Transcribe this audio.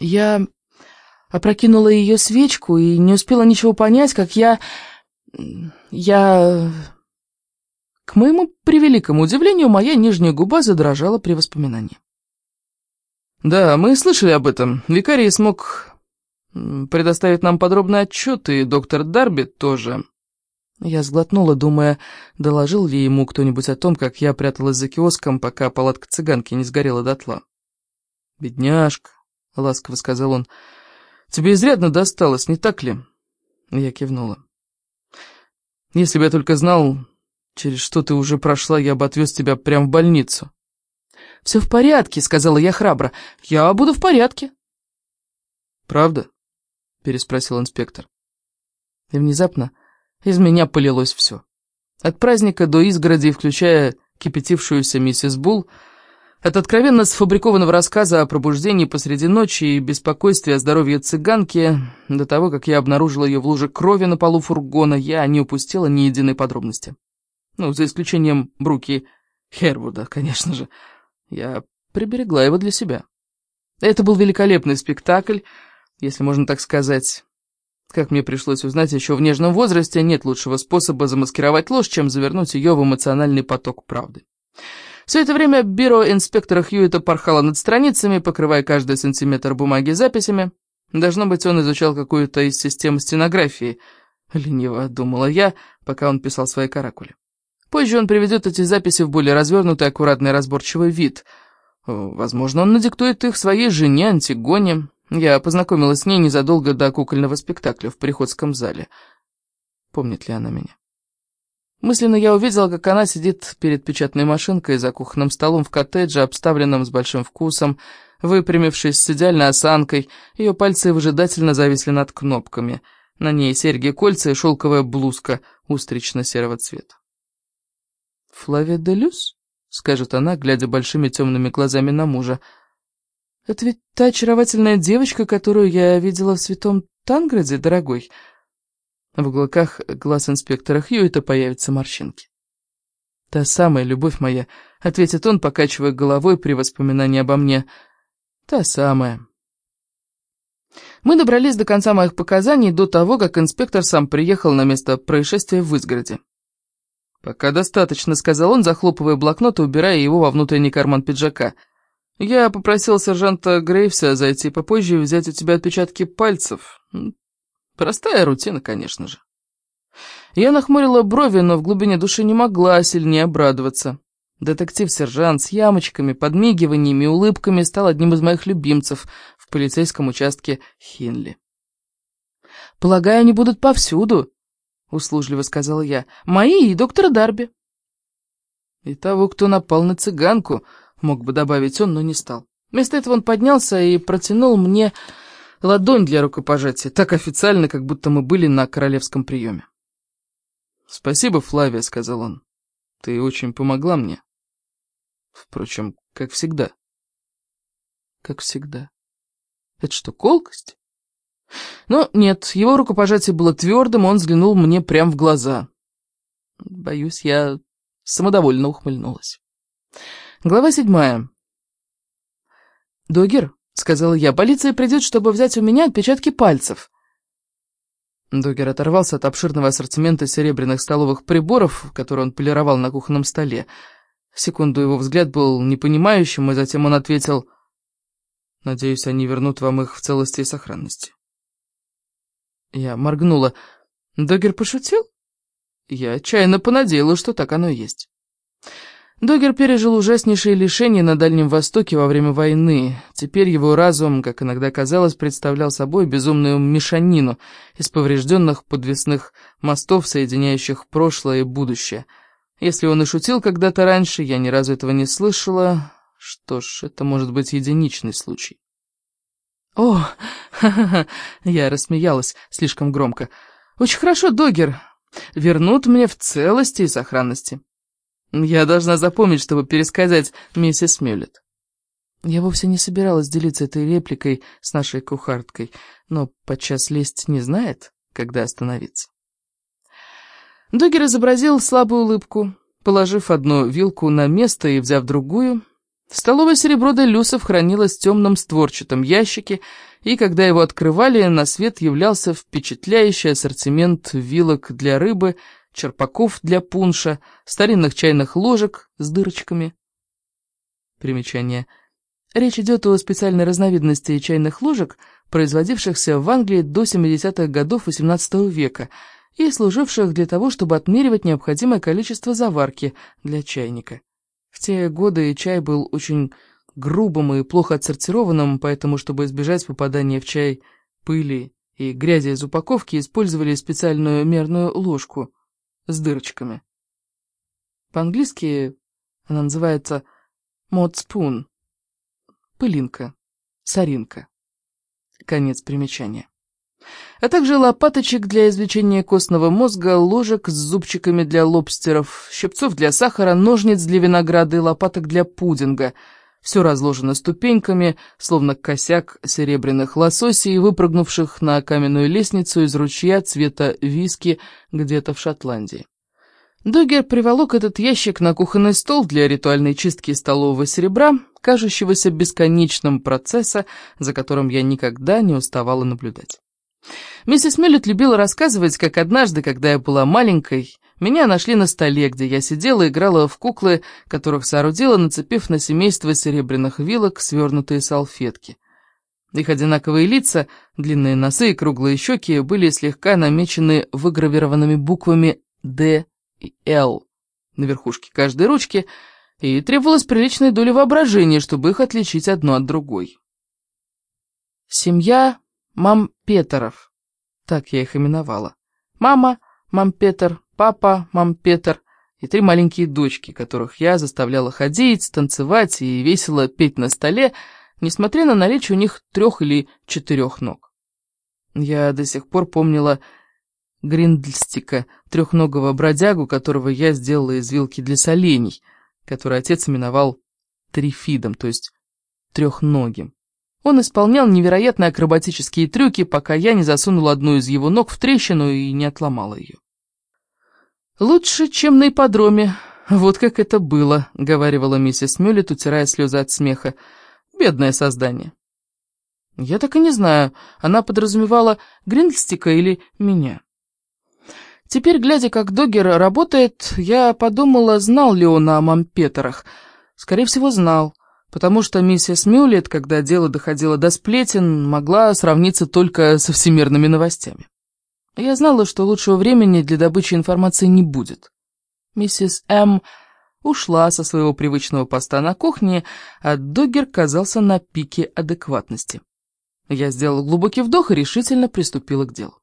Я опрокинула ее свечку и не успела ничего понять, как я... Я... К моему превеликому удивлению, моя нижняя губа задрожала при воспоминании. «Да, мы слышали об этом. Викарий смог предоставить нам подробный отчет, и доктор Дарби тоже». Я сглотнула, думая, доложил ли ему кто-нибудь о том, как я пряталась за киоском, пока палатка цыганки не сгорела дотла. «Бедняжка», — ласково сказал он, — «тебе изрядно досталось, не так ли?» Я кивнула. «Если бы я только знал, через что ты уже прошла, я бы отвез тебя прямо в больницу». «Все в порядке», — сказала я храбро. «Я буду в порядке». «Правда?» — переспросил инспектор. И внезапно из меня полилось все. От праздника до изгороди, включая кипятившуюся миссис Булл, от откровенно сфабрикованного рассказа о пробуждении посреди ночи и беспокойстве о здоровье цыганки, до того, как я обнаружила ее в луже крови на полу фургона, я не упустила ни единой подробности. Ну, за исключением Бруки Хервуда, конечно же. Я приберегла его для себя. Это был великолепный спектакль, если можно так сказать. Как мне пришлось узнать еще в нежном возрасте, нет лучшего способа замаскировать ложь, чем завернуть ее в эмоциональный поток правды. Все это время бюро инспектора Хьюита порхало над страницами, покрывая каждый сантиметр бумаги записями. Должно быть, он изучал какую-то из систем стенографии. Лениво думала я, пока он писал свои каракули. Позже он приведет эти записи в более развернутый, аккуратный, разборчивый вид. Возможно, он надиктует их своей жене Антигоне. Я познакомилась с ней незадолго до кукольного спектакля в Приходском зале. Помнит ли она меня? Мысленно я увидела, как она сидит перед печатной машинкой за кухонным столом в коттедже, обставленном с большим вкусом, выпрямившись с идеальной осанкой, ее пальцы выжидательно зависли над кнопками. На ней серьги-кольца и шелковая блузка устрично-серого цвета. «Флавия де Люс?» — скажет она, глядя большими темными глазами на мужа — это ведь та очаровательная девочка, которую я видела в Святом Танграде, дорогой. В уголках глаз инспектора Хьюита появятся морщинки. «Та самая любовь моя», — ответит он, покачивая головой при воспоминании обо мне. «Та самая». Мы добрались до конца моих показаний до того, как инспектор сам приехал на место происшествия в изгороде. «Пока достаточно», — сказал он, захлопывая блокнот и убирая его во внутренний карман пиджака — я попросил сержанта Грейвса зайти попозже и взять у тебя отпечатки пальцев. Простая рутина, конечно же. Я нахмурила брови, но в глубине души не могла сильнее обрадоваться. Детектив-сержант с ямочками, подмигиваниями и улыбками стал одним из моих любимцев в полицейском участке Хинли. «Полагаю, они будут повсюду», — услужливо сказала я. «Мои и доктора Дарби». «И того, кто напал на цыганку», мог бы добавить он, но не стал. Вместо этого он поднялся и протянул мне ладонь для рукопожатия, так официально, как будто мы были на королевском приеме. «Спасибо, Флавия», — сказал он. «Ты очень помогла мне. Впрочем, как всегда». «Как всегда. Это что, колкость?» Но нет, его рукопожатие было твердым, он взглянул мне прямо в глаза. Боюсь, я самодовольно ухмыльнулась. Глава седьмая. «Догер», — сказала я, — «полиция придет, чтобы взять у меня отпечатки пальцев». Догер оторвался от обширного ассортимента серебряных столовых приборов, которые он полировал на кухонном столе. Секунду его взгляд был непонимающим, и затем он ответил, «Надеюсь, они вернут вам их в целости и сохранности». Я моргнула. «Догер пошутил?» Я отчаянно понадеялась, что так оно и есть. Догер пережил ужаснейшие лишения на Дальнем Востоке во время войны. Теперь его разум, как иногда казалось, представлял собой безумную мешанину из поврежденных подвесных мостов, соединяющих прошлое и будущее. Если он и шутил когда-то раньше, я ни разу этого не слышала. Что ж, это может быть единичный случай. «О, ха-ха-ха!» Я рассмеялась слишком громко. «Очень хорошо, Догер. Вернут мне в целости и сохранности». Я должна запомнить, чтобы пересказать миссис Мюллет. Я вовсе не собиралась делиться этой репликой с нашей кухарткой, но подчас лесть не знает, когда остановиться. Догер изобразил слабую улыбку, положив одну вилку на место и взяв другую. Столовое серебро де Люсов хранилось в темном створчатом ящике, и когда его открывали, на свет являлся впечатляющий ассортимент вилок для рыбы, черпаков для пунша, старинных чайных ложек с дырочками. Примечание. Речь идет о специальной разновидности чайных ложек, производившихся в Англии до 70-х годов XVIII века и служивших для того, чтобы отмеривать необходимое количество заварки для чайника. В те годы чай был очень грубым и плохо отсортированным, поэтому, чтобы избежать попадания в чай пыли и грязи из упаковки, использовали специальную мерную ложку с дырочками. По-английски она называется «mud spoon» — пылинка, соринка. Конец примечания а также лопаточек для извлечения костного мозга, ложек с зубчиками для лобстеров, щипцов для сахара, ножниц для винограда и лопаток для пудинга. Все разложено ступеньками, словно косяк серебряных лососей, выпрыгнувших на каменную лестницу из ручья цвета виски где-то в Шотландии. Догер приволок этот ящик на кухонный стол для ритуальной чистки столового серебра, кажущегося бесконечным процесса, за которым я никогда не уставала наблюдать. Миссис Миллет любила рассказывать, как однажды, когда я была маленькой, меня нашли на столе, где я сидела и играла в куклы, которых соорудила, нацепив на семейство серебряных вилок свернутые салфетки. Их одинаковые лица, длинные носы и круглые щеки были слегка намечены выгравированными буквами «Д» и «Л» на верхушке каждой ручки, и требовалась приличная доля воображения, чтобы их отличить одно от другой. Семья Мам Петеров, так я их именовала. Мама, мам Петер, папа, мам Петер и три маленькие дочки, которых я заставляла ходить, танцевать и весело петь на столе, несмотря на наличие у них трех или четырех ног. Я до сих пор помнила Гриндльстика, трехногого бродягу, которого я сделала из вилки для солений, который отец именовал трифидом, то есть трехногим. Он исполнял невероятные акробатические трюки, пока я не засунула одну из его ног в трещину и не отломала ее. «Лучше, чем на ипподроме. Вот как это было», — говорила миссис Мюллет, утирая слезы от смеха. «Бедное создание». Я так и не знаю, она подразумевала Гриндлстика или меня. Теперь, глядя, как Догер работает, я подумала, знал ли он о мампетерах. Скорее всего, знал потому что миссис Мюллет, когда дело доходило до сплетен, могла сравниться только со всемирными новостями. Я знала, что лучшего времени для добычи информации не будет. Миссис М. ушла со своего привычного поста на кухне, а Доггер казался на пике адекватности. Я сделала глубокий вдох и решительно приступила к делу.